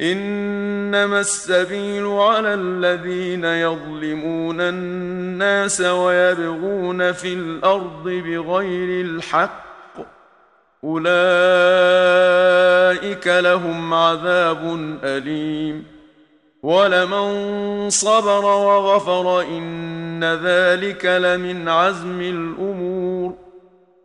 إنما السبيل على الذين يظلمون الناس ويبغون في الأرض بغير الحق أولئك لهم عذاب أليم ولمن صبر وغفر إن ذلك لمن عزم الأمور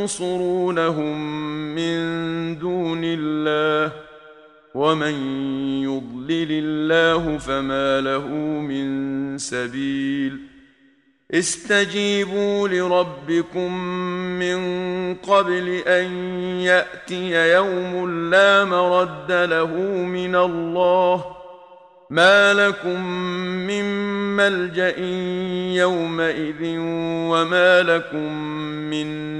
ينصرونهم من دون الله ومن يضلل الله فما له من سبيل استجيبوا لربكم من قبل أن يأتي يوم لا مرد له من الله ما لكم من ملجأ يومئذ وما لكم من